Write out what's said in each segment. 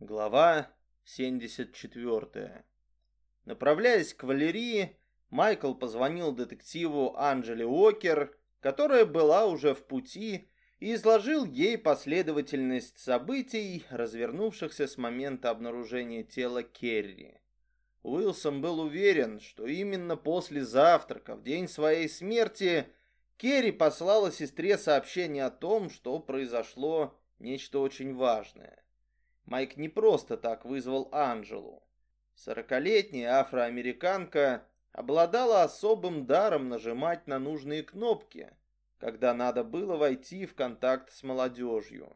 Глава 74. Направляясь к Валерии, Майкл позвонил детективу Анджеле Уокер, которая была уже в пути, и изложил ей последовательность событий, развернувшихся с момента обнаружения тела Керри. Уилсон был уверен, что именно после завтрака, в день своей смерти, Керри послала сестре сообщение о том, что произошло нечто очень важное. Майк не просто так вызвал Анжелу. Сорокалетняя афроамериканка обладала особым даром нажимать на нужные кнопки, когда надо было войти в контакт с молодежью.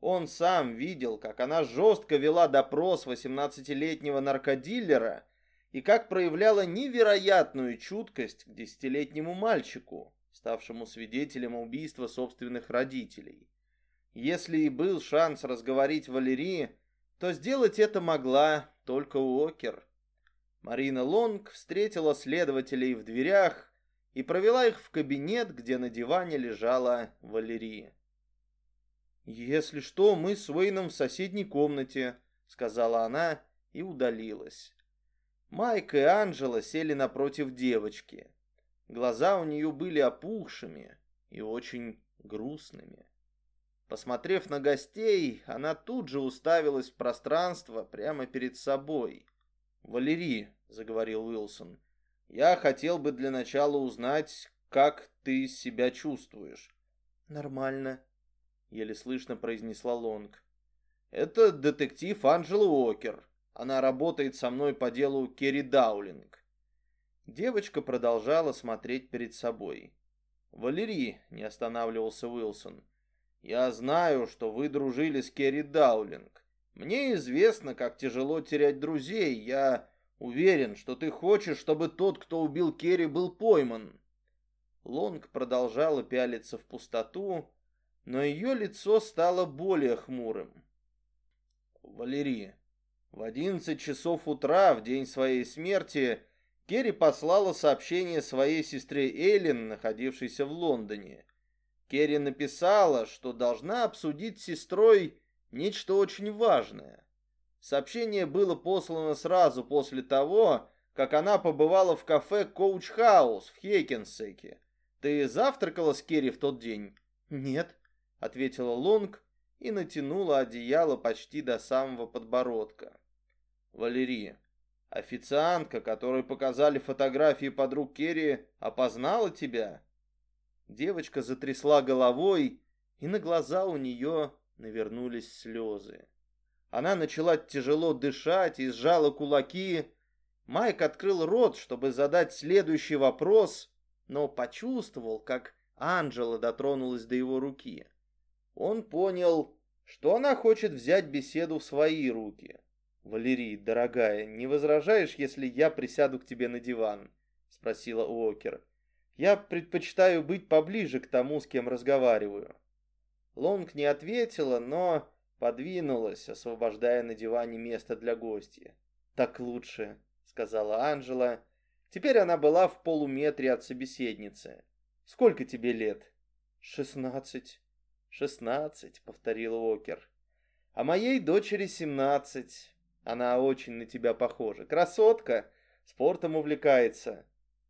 Он сам видел, как она жестко вела допрос 18-летнего наркодиллера и как проявляла невероятную чуткость к десятилетнему мальчику, ставшему свидетелем убийства собственных родителей. Если и был шанс разговорить Валерии, то сделать это могла только Уокер. Марина Лонг встретила следователей в дверях и провела их в кабинет, где на диване лежала Валерия. «Если что, мы с Уэйном в соседней комнате», — сказала она и удалилась. Майк и Анжела сели напротив девочки. Глаза у нее были опухшими и очень грустными. Посмотрев на гостей, она тут же уставилась в пространство прямо перед собой. «Валерий», — заговорил Уилсон, я хотел бы для начала узнать, как ты себя чувствуешь. Нормально, еле слышно произнесла Лонг. Это детектив Анджела Уокер. Она работает со мной по делу Керри Даулинг. Девочка продолжала смотреть перед собой. «Валерий», — не останавливался Уилсон, — «я знаю, что вы дружили с Керри Даулинг. Мне известно, как тяжело терять друзей. Я Уверен, что ты хочешь, чтобы тот, кто убил Керри, был пойман. Лонг продолжала пялиться в пустоту, но ее лицо стало более хмурым. Валерия, в одиннадцать часов утра, в день своей смерти, Керри послала сообщение своей сестре Эйлин, находившейся в Лондоне. Керри написала, что должна обсудить с сестрой нечто очень важное. Сообщение было послано сразу после того, как она побывала в кафе Коуч Хаус в Хейкенсеке. Ты завтракала с Керри в тот день? Нет, ответила Лонг и натянула одеяло почти до самого подбородка. Валерия, официантка, которой показали фотографии подруг Керри, опознала тебя? Девочка затрясла головой, и на глаза у нее навернулись слезы. Она начала тяжело дышать и сжала кулаки. Майк открыл рот, чтобы задать следующий вопрос, но почувствовал, как Анжела дотронулась до его руки. Он понял, что она хочет взять беседу в свои руки. «Валерий, дорогая, не возражаешь, если я присяду к тебе на диван?» — спросила Уокер. «Я предпочитаю быть поближе к тому, с кем разговариваю». Лонг не ответила, но подвинулась, освобождая на диване место для гостя. «Так лучше», — сказала Анжела. Теперь она была в полуметре от собеседницы. «Сколько тебе лет?» «Шестнадцать». «Шестнадцать», — повторил Окер. «А моей дочери семнадцать. Она очень на тебя похожа. Красотка, спортом увлекается».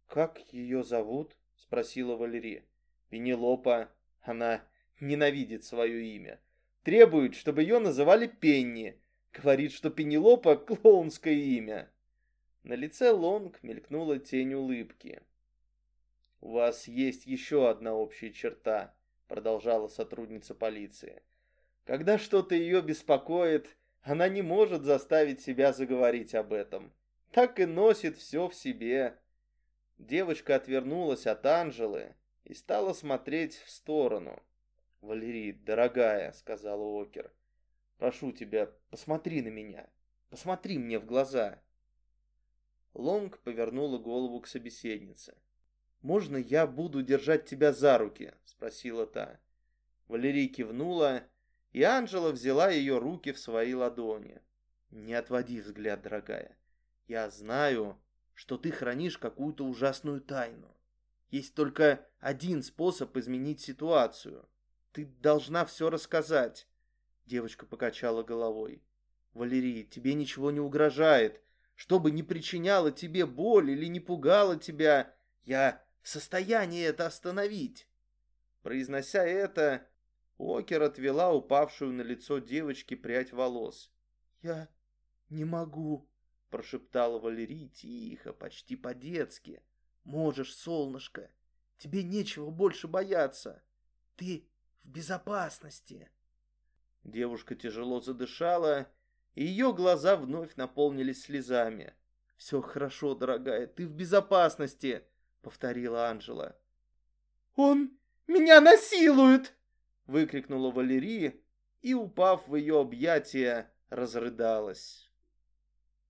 «Как ее зовут?» — спросила Валерия. «Пенелопа. Она ненавидит свое имя. Требует, чтобы ее называли Пенни. Говорит, что Пенелопа — клоунское имя. На лице Лонг мелькнула тень улыбки. «У вас есть еще одна общая черта», — продолжала сотрудница полиции. «Когда что-то ее беспокоит, она не может заставить себя заговорить об этом. Так и носит все в себе». Девочка отвернулась от Анжелы и стала смотреть в сторону. «Валерий, дорогая», — сказал Уокер, — «прошу тебя, посмотри на меня, посмотри мне в глаза». Лонг повернула голову к собеседнице. «Можно я буду держать тебя за руки?» — спросила та. Валерий кивнула, и Анжела взяла ее руки в свои ладони. «Не отводи взгляд, дорогая. Я знаю, что ты хранишь какую-то ужасную тайну. Есть только один способ изменить ситуацию. Ты должна все рассказать. Девочка покачала головой. Валерий, тебе ничего не угрожает. Что бы ни причиняло тебе боль или не пугало тебя, я в состоянии это остановить. Произнося это, Окер отвела упавшую на лицо девочки прядь волос. «Я не могу», — прошептала Валерий тихо, почти по-детски. «Можешь, солнышко, тебе нечего больше бояться. Ты в безопасности». Девушка тяжело задышала, и ее глаза вновь наполнились слезами. «Все хорошо, дорогая, ты в безопасности», — повторила Анжела. «Он меня насилует!» — выкрикнула Валерия и, упав в ее объятия, разрыдалась.